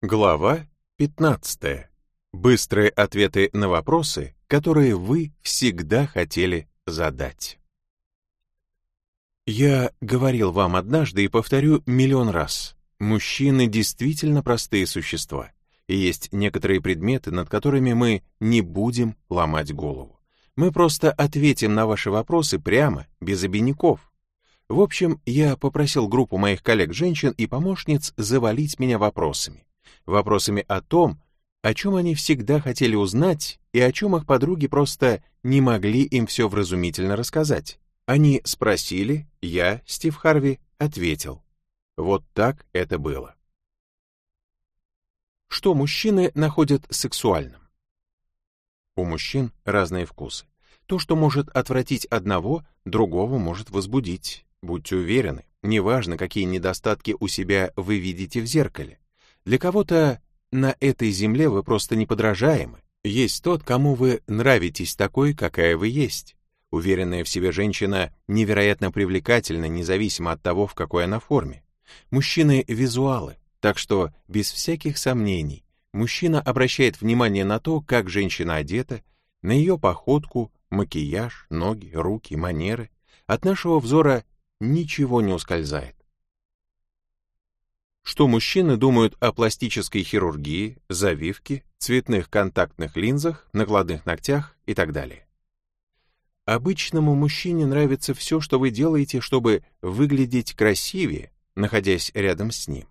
Глава 15. Быстрые ответы на вопросы, которые вы всегда хотели задать. Я говорил вам однажды и повторю миллион раз. Мужчины действительно простые существа, и есть некоторые предметы, над которыми мы не будем ломать голову. Мы просто ответим на ваши вопросы прямо, без обиняков. В общем, я попросил группу моих коллег-женщин и помощниц завалить меня вопросами вопросами о том, о чем они всегда хотели узнать и о чем их подруги просто не могли им все вразумительно рассказать. Они спросили, я, Стив Харви, ответил. Вот так это было. Что мужчины находят сексуальным? У мужчин разные вкусы. То, что может отвратить одного, другого может возбудить. Будьте уверены, неважно, какие недостатки у себя вы видите в зеркале. Для кого-то на этой земле вы просто неподражаемы. Есть тот, кому вы нравитесь такой, какая вы есть. Уверенная в себе женщина невероятно привлекательна, независимо от того, в какой она форме. Мужчины — визуалы, так что, без всяких сомнений, мужчина обращает внимание на то, как женщина одета, на ее походку, макияж, ноги, руки, манеры. От нашего взора ничего не ускользает что мужчины думают о пластической хирургии, завивке, цветных контактных линзах, накладных ногтях и так далее. Обычному мужчине нравится все, что вы делаете, чтобы выглядеть красивее, находясь рядом с ним.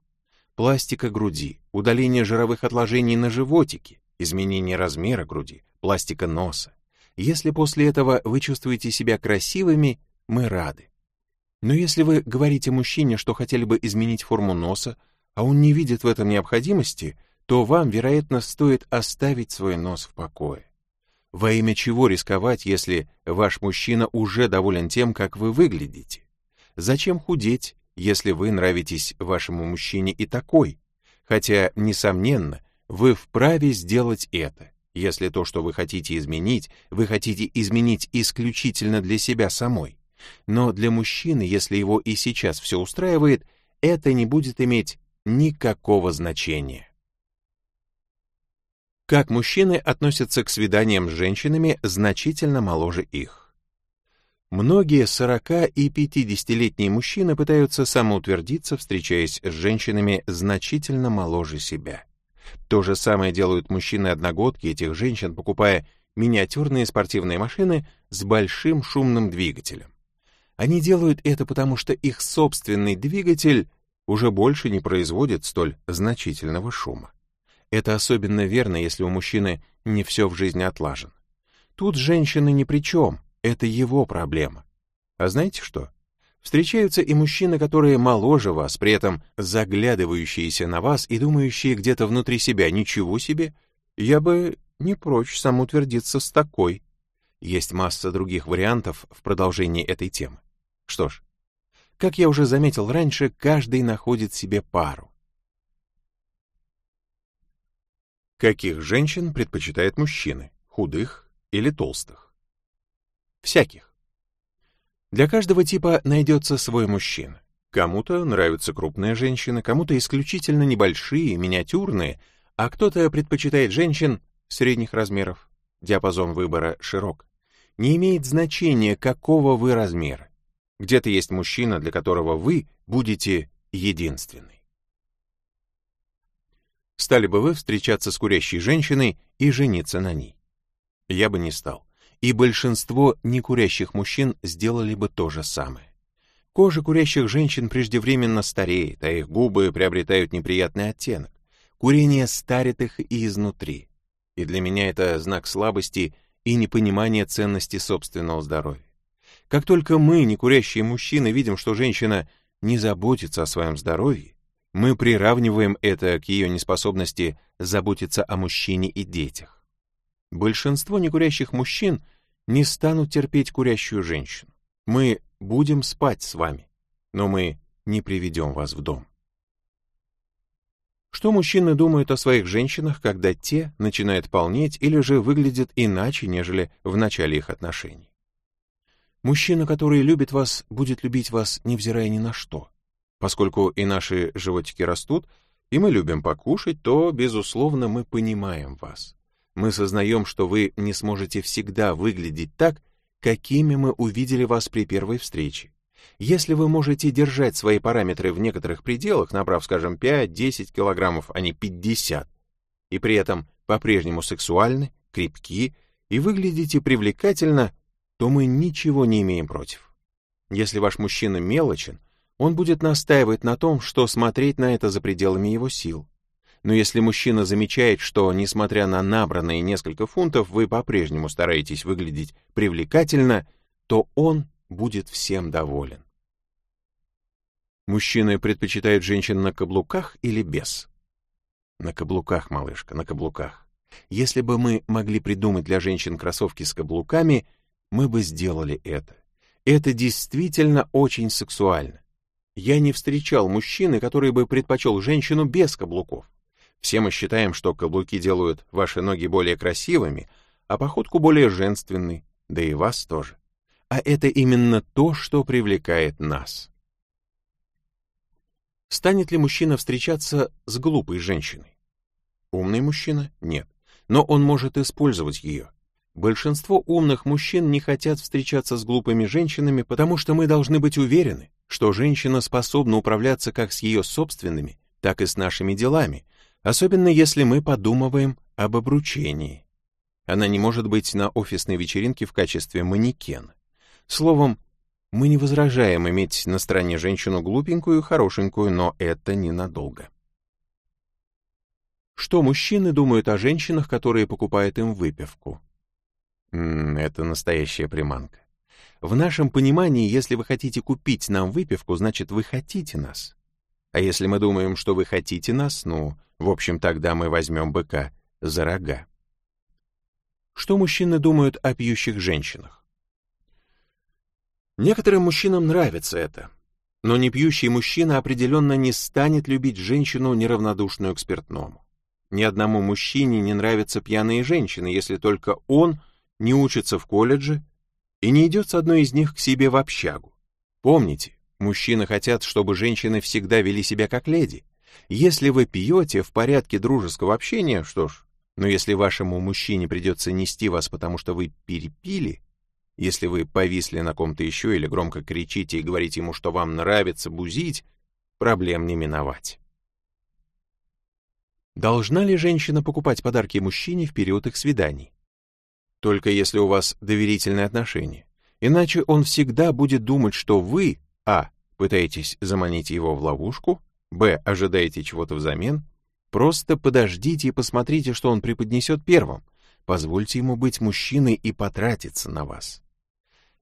Пластика груди, удаление жировых отложений на животике, изменение размера груди, пластика носа. Если после этого вы чувствуете себя красивыми, мы рады. Но если вы говорите мужчине, что хотели бы изменить форму носа, а он не видит в этом необходимости, то вам, вероятно, стоит оставить свой нос в покое. Во имя чего рисковать, если ваш мужчина уже доволен тем, как вы выглядите? Зачем худеть, если вы нравитесь вашему мужчине и такой? Хотя, несомненно, вы вправе сделать это, если то, что вы хотите изменить, вы хотите изменить исключительно для себя самой. Но для мужчины, если его и сейчас все устраивает, это не будет иметь никакого значения. Как мужчины относятся к свиданиям с женщинами значительно моложе их? Многие 40 и 50-летние мужчины пытаются самоутвердиться, встречаясь с женщинами значительно моложе себя. То же самое делают мужчины-одногодки этих женщин, покупая миниатюрные спортивные машины с большим шумным двигателем. Они делают это потому, что их собственный двигатель уже больше не производит столь значительного шума. Это особенно верно, если у мужчины не все в жизни отлажено. Тут женщины ни при чем, это его проблема. А знаете что? Встречаются и мужчины, которые моложе вас, при этом заглядывающиеся на вас и думающие где-то внутри себя «ничего себе, я бы не прочь самоутвердиться с такой». Есть масса других вариантов в продолжении этой темы. Что ж, как я уже заметил раньше, каждый находит себе пару. Каких женщин предпочитают мужчины, худых или толстых? Всяких. Для каждого типа найдется свой мужчина. Кому-то нравятся крупные женщины, кому-то исключительно небольшие, миниатюрные, а кто-то предпочитает женщин средних размеров. Диапазон выбора широк. Не имеет значения, какого вы размера. Где-то есть мужчина, для которого вы будете единственный. Стали бы вы встречаться с курящей женщиной и жениться на ней? Я бы не стал. И большинство некурящих мужчин сделали бы то же самое. Кожа курящих женщин преждевременно стареет, а их губы приобретают неприятный оттенок. Курение старит их и изнутри. И для меня это знак слабости и непонимания ценности собственного здоровья. Как только мы, некурящие мужчины, видим, что женщина не заботится о своем здоровье, мы приравниваем это к ее неспособности заботиться о мужчине и детях. Большинство некурящих мужчин не станут терпеть курящую женщину. Мы будем спать с вами, но мы не приведем вас в дом. Что мужчины думают о своих женщинах, когда те начинают полнеть или же выглядят иначе, нежели в начале их отношений? Мужчина, который любит вас, будет любить вас, невзирая ни на что. Поскольку и наши животики растут, и мы любим покушать, то, безусловно, мы понимаем вас. Мы сознаем, что вы не сможете всегда выглядеть так, какими мы увидели вас при первой встрече. Если вы можете держать свои параметры в некоторых пределах, набрав, скажем, 5-10 килограммов, а не 50, и при этом по-прежнему сексуальны, крепки и выглядите привлекательно, то мы ничего не имеем против. Если ваш мужчина мелочен, он будет настаивать на том, что смотреть на это за пределами его сил. Но если мужчина замечает, что, несмотря на набранные несколько фунтов, вы по-прежнему стараетесь выглядеть привлекательно, то он будет всем доволен. Мужчины предпочитают женщин на каблуках или без? На каблуках, малышка, на каблуках. Если бы мы могли придумать для женщин кроссовки с каблуками, мы бы сделали это. Это действительно очень сексуально. Я не встречал мужчины, который бы предпочел женщину без каблуков. Все мы считаем, что каблуки делают ваши ноги более красивыми, а походку более женственной, да и вас тоже. А это именно то, что привлекает нас. Станет ли мужчина встречаться с глупой женщиной? Умный мужчина? Нет. Но он может использовать ее. Большинство умных мужчин не хотят встречаться с глупыми женщинами, потому что мы должны быть уверены, что женщина способна управляться как с ее собственными, так и с нашими делами, особенно если мы подумываем об обручении. Она не может быть на офисной вечеринке в качестве манекена. Словом, мы не возражаем иметь на стороне женщину глупенькую и хорошенькую, но это ненадолго. Что мужчины думают о женщинах, которые покупают им выпивку? Это настоящая приманка. В нашем понимании, если вы хотите купить нам выпивку, значит, вы хотите нас. А если мы думаем, что вы хотите нас, ну, в общем, тогда мы возьмем быка за рога. Что мужчины думают о пьющих женщинах? Некоторым мужчинам нравится это, но не пьющий мужчина определенно не станет любить женщину, неравнодушную к спиртному. Ни одному мужчине не нравятся пьяные женщины, если только он не учится в колледже и не идет с одной из них к себе в общагу. Помните, мужчины хотят, чтобы женщины всегда вели себя как леди. Если вы пьете в порядке дружеского общения, что ж, но если вашему мужчине придется нести вас, потому что вы перепили, если вы повисли на ком-то еще или громко кричите и говорите ему, что вам нравится бузить, проблем не миновать. Должна ли женщина покупать подарки мужчине в период их свиданий? Только если у вас доверительные отношения. Иначе он всегда будет думать, что вы, а, пытаетесь заманить его в ловушку, б, ожидаете чего-то взамен, просто подождите и посмотрите, что он преподнесет первым. Позвольте ему быть мужчиной и потратиться на вас.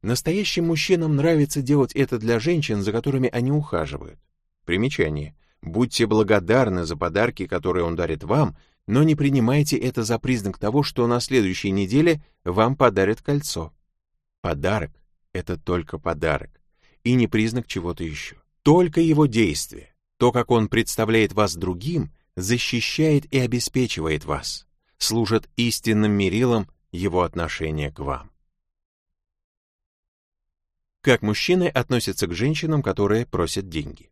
Настоящим мужчинам нравится делать это для женщин, за которыми они ухаживают. Примечание. Будьте благодарны за подарки, которые он дарит вам, но не принимайте это за признак того, что на следующей неделе вам подарят кольцо. Подарок — это только подарок, и не признак чего-то еще. Только его действие, то, как он представляет вас другим, защищает и обеспечивает вас, служит истинным мерилом его отношения к вам. Как мужчины относятся к женщинам, которые просят деньги?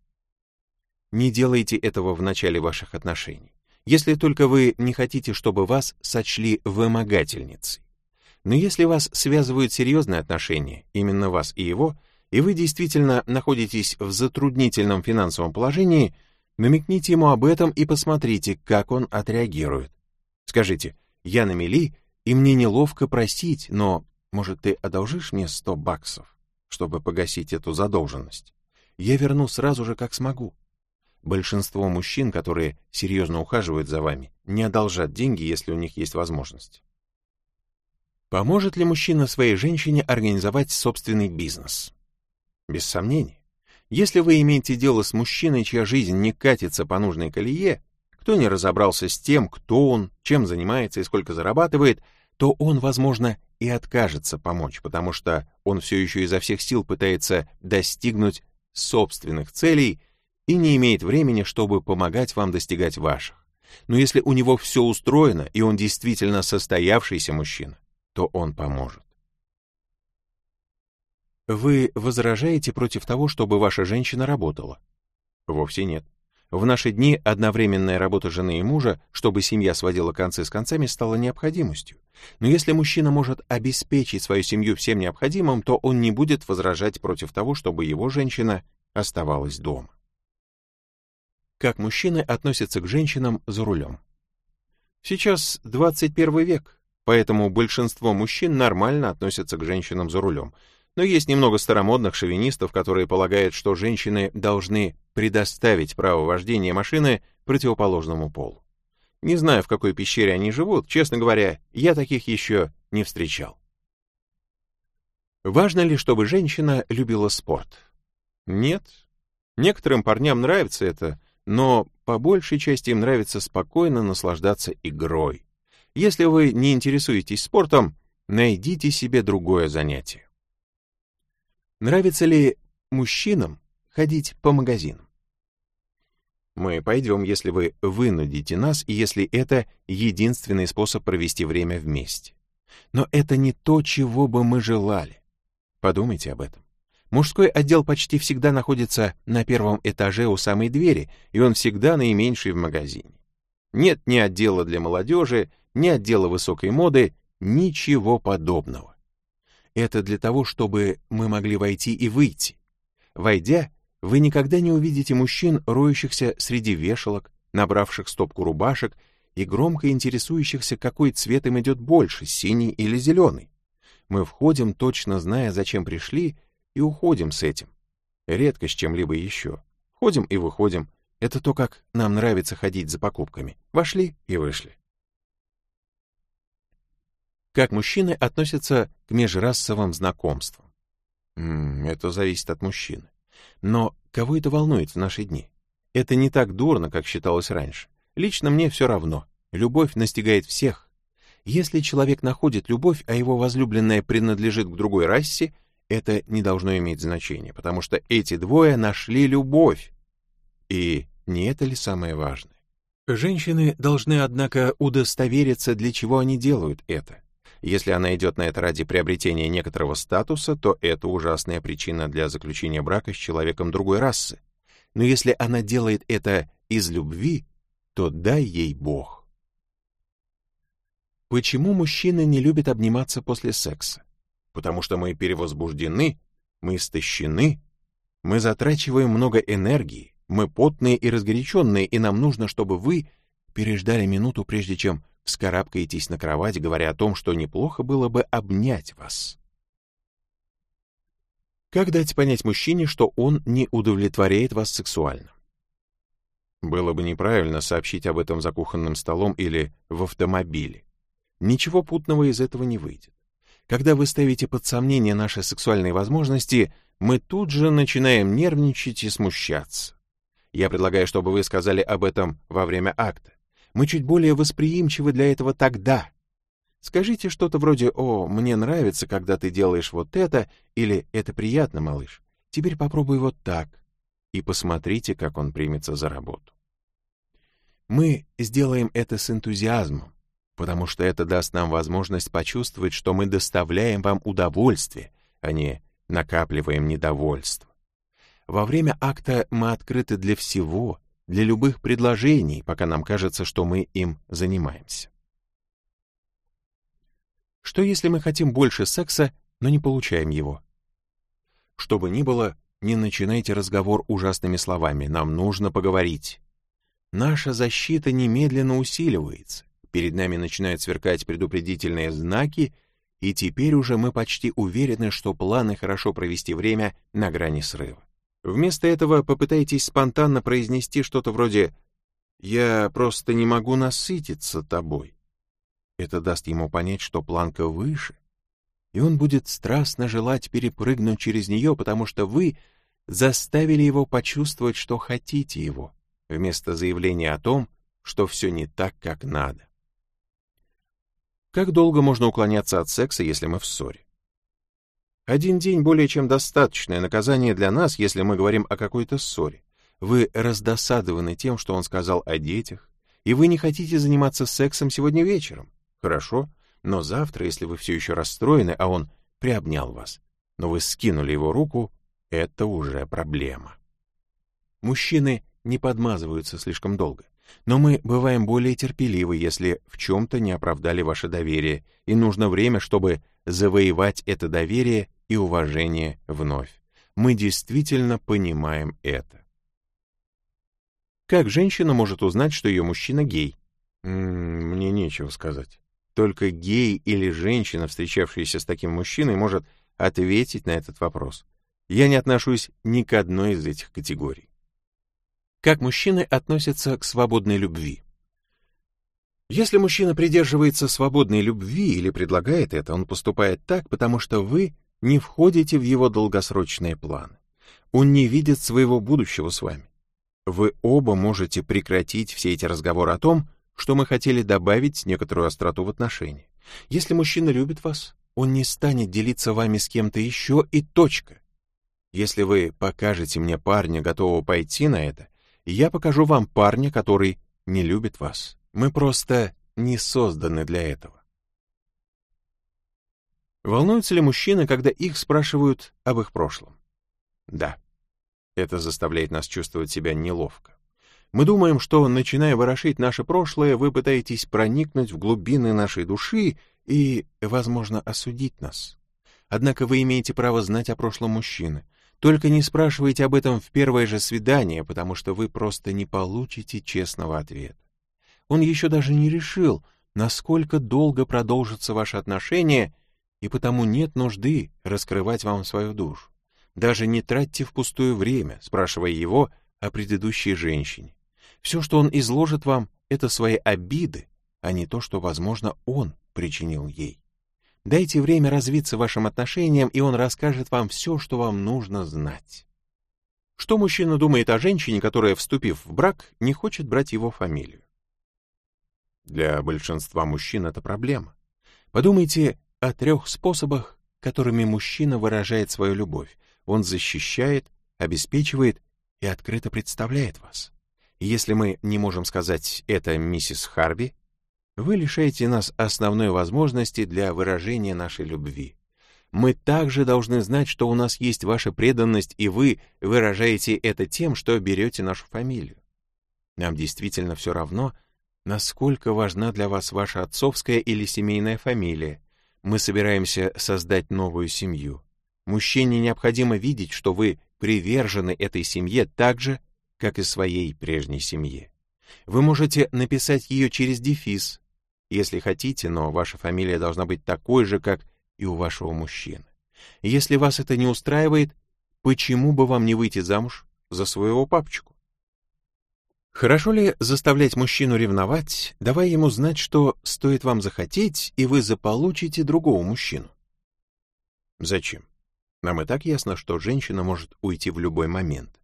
Не делайте этого в начале ваших отношений, если только вы не хотите, чтобы вас сочли вымогательницей. Но если вас связывают серьезные отношения, именно вас и его, и вы действительно находитесь в затруднительном финансовом положении, намекните ему об этом и посмотрите, как он отреагирует. Скажите, я на мели, и мне неловко просить, но, может, ты одолжишь мне 100 баксов? чтобы погасить эту задолженность. Я верну сразу же, как смогу. Большинство мужчин, которые серьезно ухаживают за вами, не одолжат деньги, если у них есть возможность. Поможет ли мужчина своей женщине организовать собственный бизнес? Без сомнения. Если вы имеете дело с мужчиной, чья жизнь не катится по нужной колее, кто не разобрался с тем, кто он, чем занимается и сколько зарабатывает, то он, возможно, и откажется помочь, потому что он все еще изо всех сил пытается достигнуть собственных целей и не имеет времени, чтобы помогать вам достигать ваших. Но если у него все устроено, и он действительно состоявшийся мужчина, то он поможет. Вы возражаете против того, чтобы ваша женщина работала? Вовсе нет. В наши дни одновременная работа жены и мужа, чтобы семья сводила концы с концами, стала необходимостью. Но если мужчина может обеспечить свою семью всем необходимым, то он не будет возражать против того, чтобы его женщина оставалась дома. Как мужчины относятся к женщинам за рулем? Сейчас 21 век, поэтому большинство мужчин нормально относятся к женщинам за рулем. Но есть немного старомодных шовинистов, которые полагают, что женщины должны предоставить право вождения машины противоположному полу. Не знаю, в какой пещере они живут, честно говоря, я таких еще не встречал. Важно ли, чтобы женщина любила спорт? Нет. Некоторым парням нравится это, но по большей части им нравится спокойно наслаждаться игрой. Если вы не интересуетесь спортом, найдите себе другое занятие. Нравится ли мужчинам ходить по магазинам? Мы пойдем, если вы вынудите нас, и если это единственный способ провести время вместе. Но это не то, чего бы мы желали. Подумайте об этом. Мужской отдел почти всегда находится на первом этаже у самой двери, и он всегда наименьший в магазине. Нет ни отдела для молодежи, ни отдела высокой моды, ничего подобного. Это для того, чтобы мы могли войти и выйти. Войдя, вы никогда не увидите мужчин, роющихся среди вешалок, набравших стопку рубашек и громко интересующихся, какой цвет им идет больше, синий или зеленый. Мы входим, точно зная, зачем пришли, и уходим с этим. Редко с чем-либо еще. Ходим и выходим. Это то, как нам нравится ходить за покупками. Вошли и вышли. Как мужчины относятся к межрасовым знакомствам? М -м, это зависит от мужчины. Но кого это волнует в наши дни? Это не так дурно, как считалось раньше. Лично мне все равно. Любовь настигает всех. Если человек находит любовь, а его возлюбленная принадлежит к другой расе, это не должно иметь значения, потому что эти двое нашли любовь. И не это ли самое важное? Женщины должны, однако, удостовериться, для чего они делают это. Если она идет на это ради приобретения некоторого статуса, то это ужасная причина для заключения брака с человеком другой расы. Но если она делает это из любви, то дай ей Бог. Почему мужчины не любят обниматься после секса? Потому что мы перевозбуждены, мы истощены, мы затрачиваем много энергии, мы потные и разгоряченные, и нам нужно, чтобы вы переждали минуту, прежде чем вскарабкаетесь на кровать, говоря о том, что неплохо было бы обнять вас. Как дать понять мужчине, что он не удовлетворяет вас сексуально? Было бы неправильно сообщить об этом за кухонным столом или в автомобиле. Ничего путного из этого не выйдет. Когда вы ставите под сомнение наши сексуальные возможности, мы тут же начинаем нервничать и смущаться. Я предлагаю, чтобы вы сказали об этом во время акта. Мы чуть более восприимчивы для этого тогда. Скажите что-то вроде «О, мне нравится, когда ты делаешь вот это» или «Это приятно, малыш. Теперь попробуй вот так» и посмотрите, как он примется за работу. Мы сделаем это с энтузиазмом, потому что это даст нам возможность почувствовать, что мы доставляем вам удовольствие, а не накапливаем недовольство. Во время акта мы открыты для всего, для любых предложений, пока нам кажется, что мы им занимаемся. Что если мы хотим больше секса, но не получаем его? Что бы ни было, не начинайте разговор ужасными словами, нам нужно поговорить. Наша защита немедленно усиливается перед нами начинают сверкать предупредительные знаки, и теперь уже мы почти уверены, что планы хорошо провести время на грани срыва. Вместо этого попытайтесь спонтанно произнести что-то вроде «Я просто не могу насытиться тобой». Это даст ему понять, что планка выше, и он будет страстно желать перепрыгнуть через нее, потому что вы заставили его почувствовать, что хотите его, вместо заявления о том, что все не так, как надо. Как долго можно уклоняться от секса, если мы в ссоре? Один день более чем достаточное наказание для нас, если мы говорим о какой-то ссоре. Вы раздосадованы тем, что он сказал о детях, и вы не хотите заниматься сексом сегодня вечером. Хорошо, но завтра, если вы все еще расстроены, а он приобнял вас, но вы скинули его руку, это уже проблема. Мужчины не подмазываются слишком долго. Но мы бываем более терпеливы, если в чем-то не оправдали ваше доверие, и нужно время, чтобы завоевать это доверие и уважение вновь. Мы действительно понимаем это. Как женщина может узнать, что ее мужчина гей? Мне нечего сказать. Только гей или женщина, встречавшаяся с таким мужчиной, может ответить на этот вопрос. Я не отношусь ни к одной из этих категорий. Как мужчины относятся к свободной любви? Если мужчина придерживается свободной любви или предлагает это, он поступает так, потому что вы не входите в его долгосрочные планы. Он не видит своего будущего с вами. Вы оба можете прекратить все эти разговоры о том, что мы хотели добавить некоторую остроту в отношения. Если мужчина любит вас, он не станет делиться вами с кем-то еще и точка. Если вы покажете мне парня, готового пойти на это, я покажу вам парня, который не любит вас. Мы просто не созданы для этого. Волнуются ли мужчины, когда их спрашивают об их прошлом? Да. Это заставляет нас чувствовать себя неловко. Мы думаем, что, начиная ворошить наше прошлое, вы пытаетесь проникнуть в глубины нашей души и, возможно, осудить нас. Однако вы имеете право знать о прошлом мужчины. Только не спрашивайте об этом в первое же свидание, потому что вы просто не получите честного ответа. Он еще даже не решил, насколько долго продолжатся ваши отношения, и потому нет нужды раскрывать вам свою душу. Даже не тратьте впустую время, спрашивая его о предыдущей женщине. Все, что он изложит вам, это свои обиды, а не то, что, возможно, он причинил ей. Дайте время развиться вашим отношениям, и он расскажет вам все, что вам нужно знать. Что мужчина думает о женщине, которая, вступив в брак, не хочет брать его фамилию? Для большинства мужчин это проблема. Подумайте о трех способах, которыми мужчина выражает свою любовь. Он защищает, обеспечивает и открыто представляет вас. И если мы не можем сказать это миссис Харви, вы лишаете нас основной возможности для выражения нашей любви. Мы также должны знать, что у нас есть ваша преданность, и вы выражаете это тем, что берете нашу фамилию. Нам действительно все равно, насколько важна для вас ваша отцовская или семейная фамилия. Мы собираемся создать новую семью. Мужчине необходимо видеть, что вы привержены этой семье так же, как и своей прежней семье. Вы можете написать ее через дефис, если хотите, но ваша фамилия должна быть такой же, как и у вашего мужчины. Если вас это не устраивает, почему бы вам не выйти замуж за своего папочку? Хорошо ли заставлять мужчину ревновать, давая ему знать, что стоит вам захотеть, и вы заполучите другого мужчину? Зачем? Нам и так ясно, что женщина может уйти в любой момент.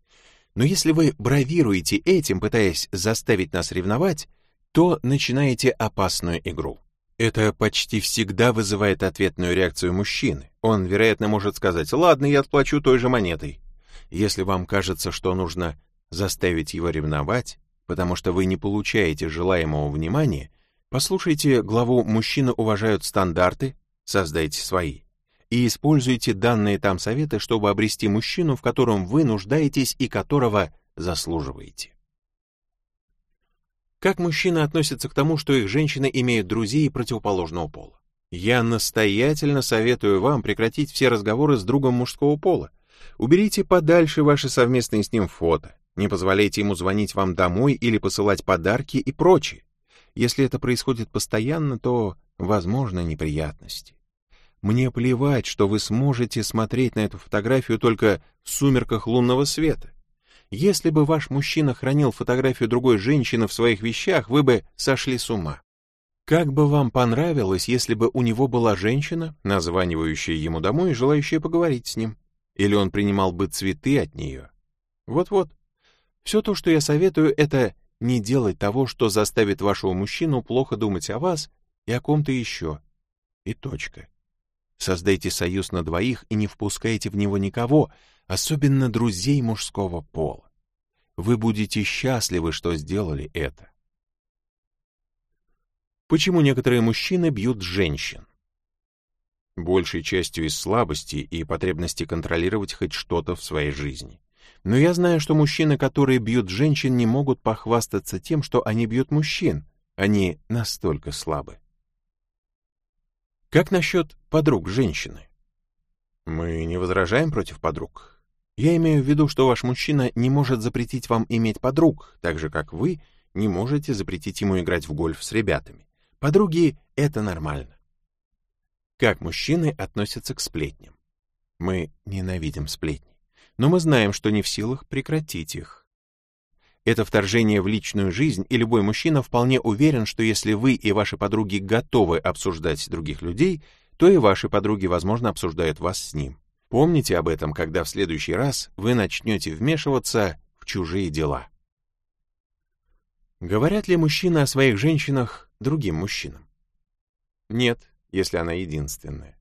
Но если вы бравируете этим, пытаясь заставить нас ревновать, то начинаете опасную игру. Это почти всегда вызывает ответную реакцию мужчины. Он, вероятно, может сказать «Ладно, я отплачу той же монетой». Если вам кажется, что нужно заставить его ревновать, потому что вы не получаете желаемого внимания, послушайте главу «Мужчины уважают стандарты», создайте свои. И используйте данные там советы, чтобы обрести мужчину, в котором вы нуждаетесь и которого заслуживаете. Как мужчины относятся к тому, что их женщины имеют друзей противоположного пола? Я настоятельно советую вам прекратить все разговоры с другом мужского пола. Уберите подальше ваши совместные с ним фото. Не позволяйте ему звонить вам домой или посылать подарки и прочее. Если это происходит постоянно, то возможны неприятности. Мне плевать, что вы сможете смотреть на эту фотографию только в сумерках лунного света. Если бы ваш мужчина хранил фотографию другой женщины в своих вещах, вы бы сошли с ума. Как бы вам понравилось, если бы у него была женщина, названивающая ему домой и желающая поговорить с ним? Или он принимал бы цветы от нее? Вот-вот. Все то, что я советую, это не делать того, что заставит вашего мужчину плохо думать о вас и о ком-то еще. И точка. Создайте союз на двоих и не впускайте в него никого, особенно друзей мужского пола. Вы будете счастливы, что сделали это. Почему некоторые мужчины бьют женщин? Большей частью из слабости и потребности контролировать хоть что-то в своей жизни. Но я знаю, что мужчины, которые бьют женщин, не могут похвастаться тем, что они бьют мужчин. Они настолько слабы. Как насчет подруг женщины? Мы не возражаем против подруг. Я имею в виду, что ваш мужчина не может запретить вам иметь подруг, так же, как вы не можете запретить ему играть в гольф с ребятами. Подруги — это нормально. Как мужчины относятся к сплетням? Мы ненавидим сплетни, но мы знаем, что не в силах прекратить их. Это вторжение в личную жизнь, и любой мужчина вполне уверен, что если вы и ваши подруги готовы обсуждать других людей, то и ваши подруги, возможно, обсуждают вас с ним. Помните об этом, когда в следующий раз вы начнете вмешиваться в чужие дела. Говорят ли мужчины о своих женщинах другим мужчинам? Нет, если она единственная.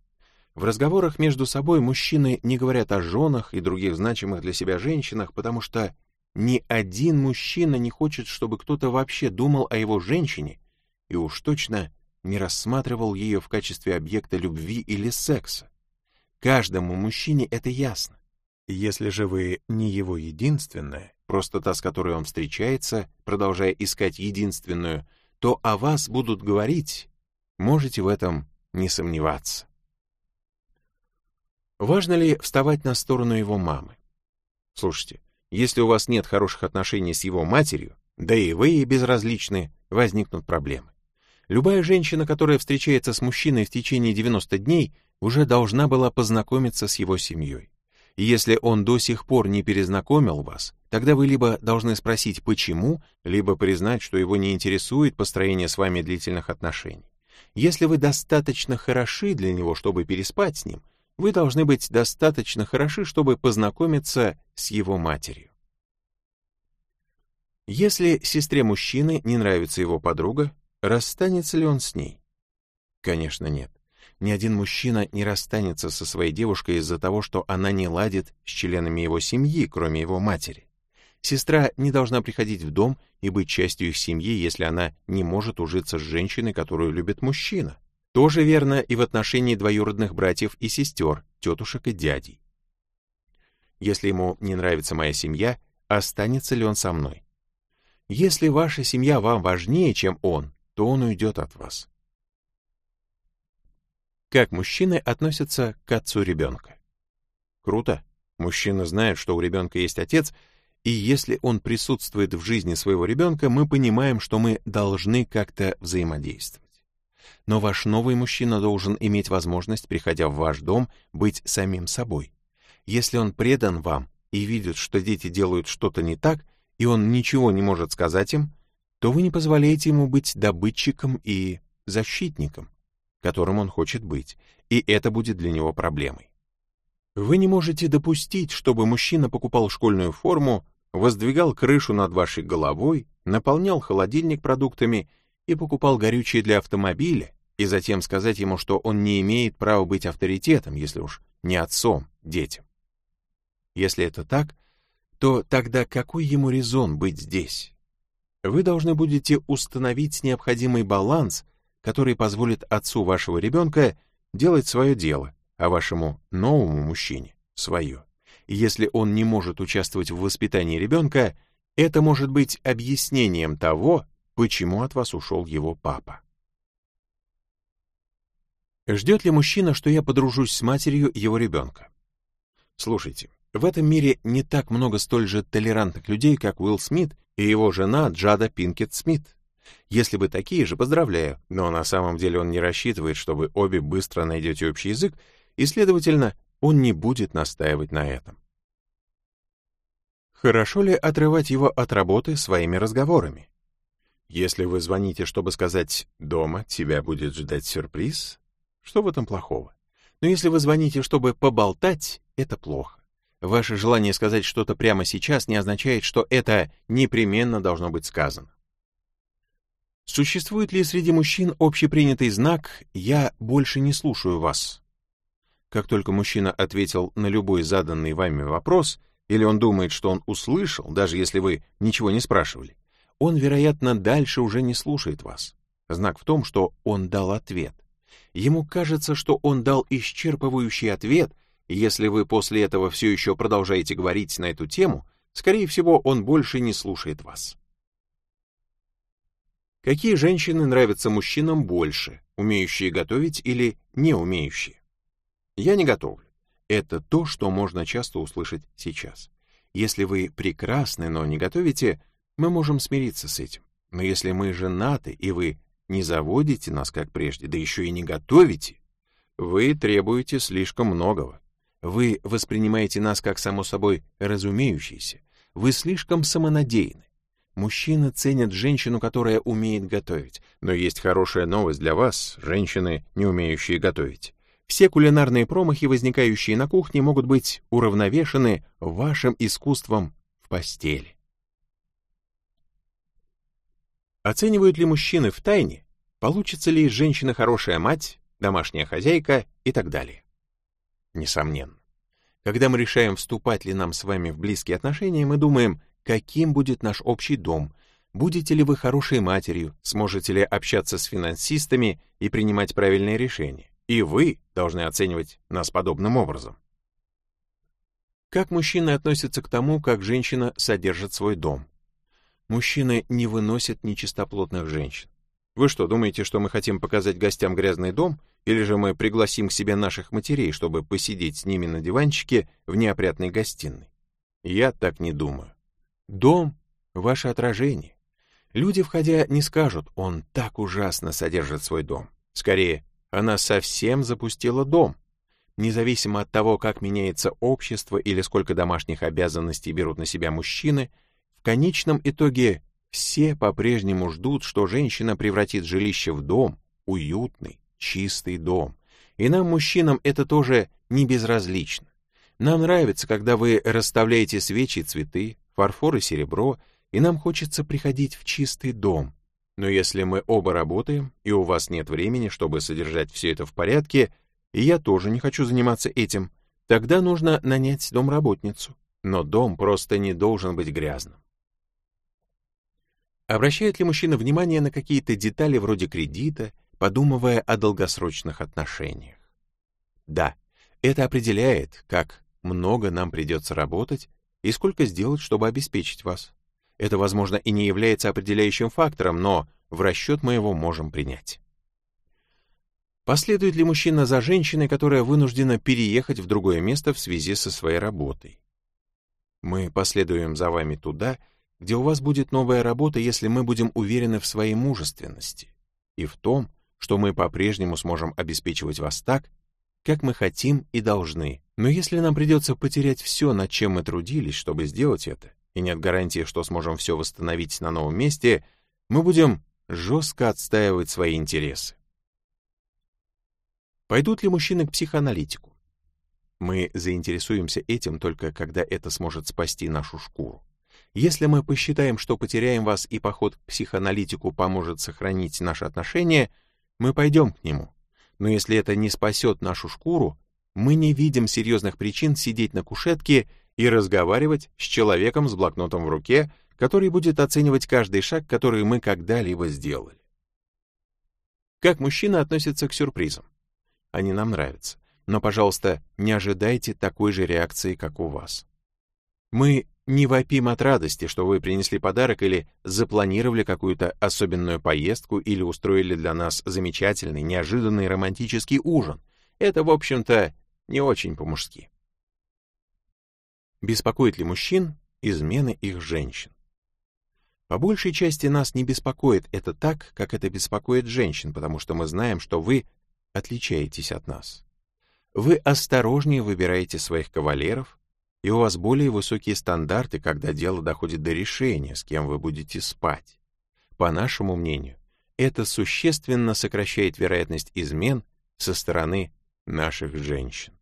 В разговорах между собой мужчины не говорят о женах и других значимых для себя женщинах, потому что ни один мужчина не хочет, чтобы кто-то вообще думал о его женщине и уж точно не рассматривал ее в качестве объекта любви или секса. Каждому мужчине это ясно. Если же вы не его единственная, просто та, с которой он встречается, продолжая искать единственную, то о вас будут говорить, можете в этом не сомневаться. Важно ли вставать на сторону его мамы? Слушайте, если у вас нет хороших отношений с его матерью, да и вы ей безразличны, возникнут проблемы. Любая женщина, которая встречается с мужчиной в течение 90 дней, уже должна была познакомиться с его семьей. И если он до сих пор не перезнакомил вас, тогда вы либо должны спросить «почему», либо признать, что его не интересует построение с вами длительных отношений. Если вы достаточно хороши для него, чтобы переспать с ним, вы должны быть достаточно хороши, чтобы познакомиться с его матерью. Если сестре мужчины не нравится его подруга, расстанется ли он с ней? Конечно, нет ни один мужчина не расстанется со своей девушкой из-за того, что она не ладит с членами его семьи, кроме его матери. Сестра не должна приходить в дом и быть частью их семьи, если она не может ужиться с женщиной, которую любит мужчина. То же верно и в отношении двоюродных братьев и сестер, тетушек и дядей. Если ему не нравится моя семья, останется ли он со мной? Если ваша семья вам важнее, чем он, то он уйдет от вас. Как мужчины относятся к отцу ребенка? Круто. Мужчина знает, что у ребенка есть отец, и если он присутствует в жизни своего ребенка, мы понимаем, что мы должны как-то взаимодействовать. Но ваш новый мужчина должен иметь возможность, приходя в ваш дом, быть самим собой. Если он предан вам и видит, что дети делают что-то не так, и он ничего не может сказать им, то вы не позволяете ему быть добытчиком и защитником которым он хочет быть, и это будет для него проблемой. Вы не можете допустить, чтобы мужчина покупал школьную форму, воздвигал крышу над вашей головой, наполнял холодильник продуктами и покупал горючее для автомобиля, и затем сказать ему, что он не имеет права быть авторитетом, если уж не отцом детям. Если это так, то тогда какой ему резон быть здесь? Вы должны будете установить необходимый баланс который позволит отцу вашего ребенка делать свое дело, а вашему новому мужчине — свое. И если он не может участвовать в воспитании ребенка, это может быть объяснением того, почему от вас ушел его папа. Ждет ли мужчина, что я подружусь с матерью его ребенка? Слушайте, в этом мире не так много столь же толерантных людей, как Уилл Смит и его жена Джада Пинкет Смит. Если бы такие же, поздравляю, но на самом деле он не рассчитывает, что вы обе быстро найдете общий язык, и, следовательно, он не будет настаивать на этом. Хорошо ли отрывать его от работы своими разговорами? Если вы звоните, чтобы сказать «дома тебя будет ждать сюрприз», что в этом плохого? Но если вы звоните, чтобы поболтать, это плохо. Ваше желание сказать что-то прямо сейчас не означает, что это непременно должно быть сказано. Существует ли среди мужчин общепринятый знак «я больше не слушаю вас»? Как только мужчина ответил на любой заданный вами вопрос, или он думает, что он услышал, даже если вы ничего не спрашивали, он, вероятно, дальше уже не слушает вас. Знак в том, что он дал ответ. Ему кажется, что он дал исчерпывающий ответ, И если вы после этого все еще продолжаете говорить на эту тему, скорее всего, он больше не слушает вас. Какие женщины нравятся мужчинам больше, умеющие готовить или не умеющие? Я не готовлю. Это то, что можно часто услышать сейчас. Если вы прекрасны, но не готовите, мы можем смириться с этим. Но если мы женаты, и вы не заводите нас, как прежде, да еще и не готовите, вы требуете слишком многого. Вы воспринимаете нас как само собой разумеющиеся. Вы слишком самонадеянны. Мужчина ценит женщину, которая умеет готовить. Но есть хорошая новость для вас, женщины, не умеющие готовить. Все кулинарные промахи, возникающие на кухне, могут быть уравновешены вашим искусством в постели. Оценивают ли мужчины в тайне, получится ли из женщины хорошая мать, домашняя хозяйка и так далее? Несомненно. Когда мы решаем, вступать ли нам с вами в близкие отношения, мы думаем, каким будет наш общий дом, будете ли вы хорошей матерью, сможете ли общаться с финансистами и принимать правильные решения. И вы должны оценивать нас подобным образом. Как мужчины относятся к тому, как женщина содержит свой дом? Мужчины не выносят нечистоплотных женщин. Вы что, думаете, что мы хотим показать гостям грязный дом, или же мы пригласим к себе наших матерей, чтобы посидеть с ними на диванчике в неопрятной гостиной? Я так не думаю. Дом — ваше отражение. Люди, входя, не скажут, он так ужасно содержит свой дом. Скорее, она совсем запустила дом. Независимо от того, как меняется общество или сколько домашних обязанностей берут на себя мужчины — конечном итоге все по-прежнему ждут, что женщина превратит жилище в дом, уютный, чистый дом. И нам, мужчинам, это тоже не безразлично. Нам нравится, когда вы расставляете свечи и цветы, фарфор и серебро, и нам хочется приходить в чистый дом. Но если мы оба работаем, и у вас нет времени, чтобы содержать все это в порядке, и я тоже не хочу заниматься этим, тогда нужно нанять домработницу. Но дом просто не должен быть грязным. Обращает ли мужчина внимание на какие-то детали вроде кредита, подумывая о долгосрочных отношениях? Да, это определяет, как много нам придется работать и сколько сделать, чтобы обеспечить вас. Это, возможно, и не является определяющим фактором, но в расчет мы его можем принять. Последует ли мужчина за женщиной, которая вынуждена переехать в другое место в связи со своей работой? Мы последуем за вами туда, где у вас будет новая работа, если мы будем уверены в своей мужественности и в том, что мы по-прежнему сможем обеспечивать вас так, как мы хотим и должны. Но если нам придется потерять все, над чем мы трудились, чтобы сделать это, и нет гарантии, что сможем все восстановить на новом месте, мы будем жестко отстаивать свои интересы. Пойдут ли мужчины к психоаналитику? Мы заинтересуемся этим только когда это сможет спасти нашу шкуру. Если мы посчитаем, что потеряем вас и поход к психоаналитику поможет сохранить наши отношения, мы пойдем к нему. Но если это не спасет нашу шкуру, мы не видим серьезных причин сидеть на кушетке и разговаривать с человеком с блокнотом в руке, который будет оценивать каждый шаг, который мы когда-либо сделали. Как мужчины относятся к сюрпризам? Они нам нравятся. Но, пожалуйста, не ожидайте такой же реакции, как у вас. Мы не вопим от радости, что вы принесли подарок или запланировали какую-то особенную поездку или устроили для нас замечательный, неожиданный романтический ужин. Это, в общем-то, не очень по-мужски. Беспокоит ли мужчин измены их женщин? По большей части нас не беспокоит это так, как это беспокоит женщин, потому что мы знаем, что вы отличаетесь от нас. Вы осторожнее выбираете своих кавалеров, и у вас более высокие стандарты, когда дело доходит до решения, с кем вы будете спать. По нашему мнению, это существенно сокращает вероятность измен со стороны наших женщин.